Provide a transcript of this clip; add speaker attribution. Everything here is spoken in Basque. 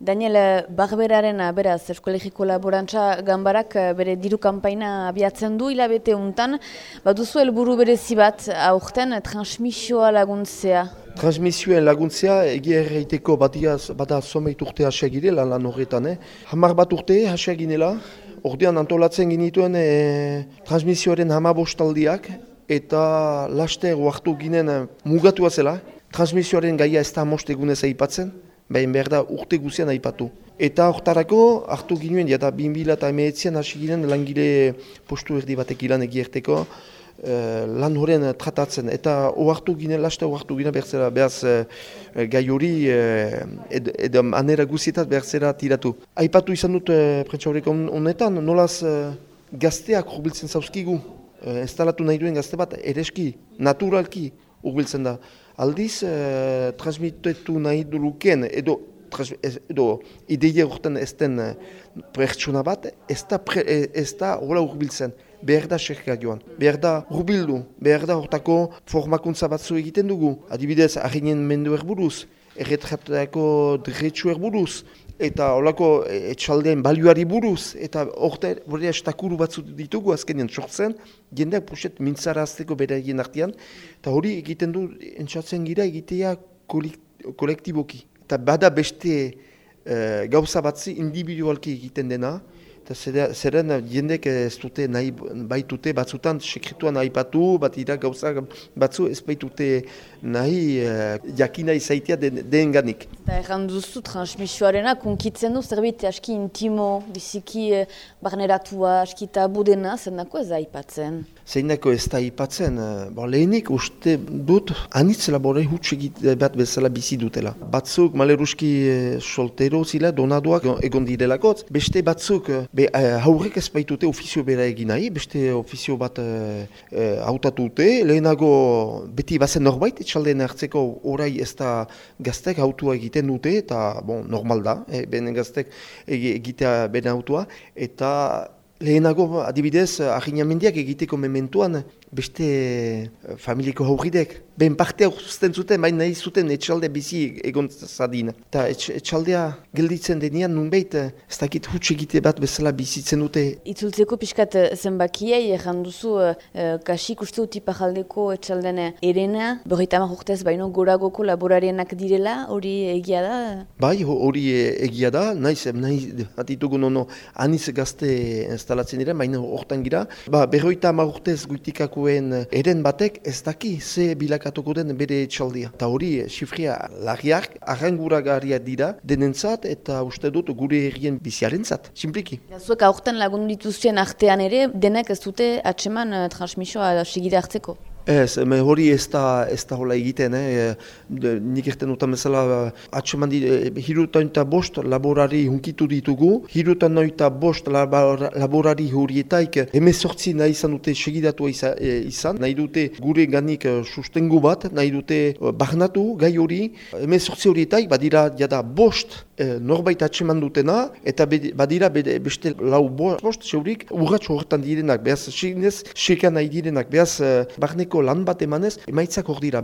Speaker 1: Daniel Barberaren beraz eskolegiko laborantza gambarak eh, bere diru kanpaina abiatzen du hilabete untan, baduzu helburu berezi bat aurten transmisioa laguntzea.
Speaker 2: Transmisioen laguntzea egia erreiteko batiaz, bada someit urte hasiagire lan lan horretan. Eh? Hamar bat urte hasiaginela, ordean antolatzen ginituen eh, transmisioaren hamabostaldiak eta laster oartu ginen eh, mugatua zela. Transmisioaren gaia ez da most egunez aipatzen, behin behar da urte guzian aipatu. Eta hortarako hartu ginen, jata 2000 eta emeetzean hasi ginen langile postu erdi batek ilan egierteko eh, lan horren tratatzen. Eta oartu ginen, lasta oartu ginen berzera behaz eh, gai hori eh, edo ed, anera guzietat berzera tiratu. Aipatu izan dut eh, prentsa horrek honetan, nolaz eh, gazteak hurbiltzen zauzkigu, eh, instalatu nahi duen gazte bat, ereski, naturalki hurbiltzen da. Aldiz, eh, transmitetu nahi duluken edo, edo ideia urten ez den eh, pertsona bat, ez da, pre, eh, ez da hola urbiltzen. Behar da xerka joan, behar da urbildu, behar da hortako formakuntza batzu egiten dugu. Adibidez, harinen mendu erburuz, erretratako dretsu erburuz, eta holako e, etxaldeen balioari buruz, eta orte borde estakuru batzu ditugu azkenean sortzen, jendeak puset mintzara azteko bere egin artean, eta hori egiten du entzatzen gira egitea kolektiboki. Eta bada beste e, gauza batzi individualki egiten dena, Eta zeren jendek ez dute nahi baitute batzutan sekretuan nahi batu, bat ira gauza batzu ez baitute nahi uh, jakina izaitia den, den.
Speaker 1: Eta erran duzu transmisioarena kunkitzen du zerbait aski intimo, biziki eh, barneratua, aski tabu dena, nako ez aipatzen?
Speaker 2: Zeinako ez da ipatzen, bon, lehenik uste dut anitz labore hutsegit bat bezala bizi dutela. Batzuk maleruski soltero zila donaduak egon direlakotz, beste batzuk be, haurrek ez baitute ofizio bera egin nahi, beste ofizio bat hautatu dute, lehenago beti bazen norbait, etxaldeen hartzeko orai ez da gaztek autua egiten dute, eta bon, normal da, e, benen gaztek egitea benen autua, eta Lehenago, adibidez, ahinamendiak egiteko mementuan, beste uh, familiko haurridek. Ben parte zuten zuten, baina nahi zuten etxalde bizi egon zadin. Eta etx, etxaldea gelditzen denean nunbeit, ez dakit huts egite bat bezala bizitzen dute.
Speaker 1: Itzultzeko pixkat eh, zenbakiei, erran duzu, uh, kasik uste dut ipajaldeko etxalden erena, berreita urtez baino goragoko laborarienak direla, hori egia da?
Speaker 2: Bai, hori egia da, nahiz, nahiz, hatitugu nono, aniz gazte instalatzen dira, baina hortan gira. Ba, berroita urtez guitikako duen eren batek ez daki ze bilakatuko den bere txaldia. Eta hori, sifria lagiak, arranguragarria dira denentzat eta uste dut gure herrien biziaren zat, simpliki.
Speaker 1: Zuek aurten lagun dituzien artean ere, denek ez dute atseman uh, transmisioa sigide hartzeko?
Speaker 2: Ez, hori ez da, ez da hola egiten, eh? De, nik erten utan bezala atxeman di, e, hirutan eta bost laborari hunkitu ditugu, hirutan eta bost labor, laborari horietaik emezortzi nahi izan dute segidatu izan, nahi dute gure ganik sustengu bat, nahi dute barnatu gai hori, emezortzi horietaik badira jada bost norbait atxeman dutena, eta badira beste lau bost, zeurik urratxo horretan direnak, behaz, sekan nahi direnak, behaz, barnek lan bat emanez, emaitzak hor dira.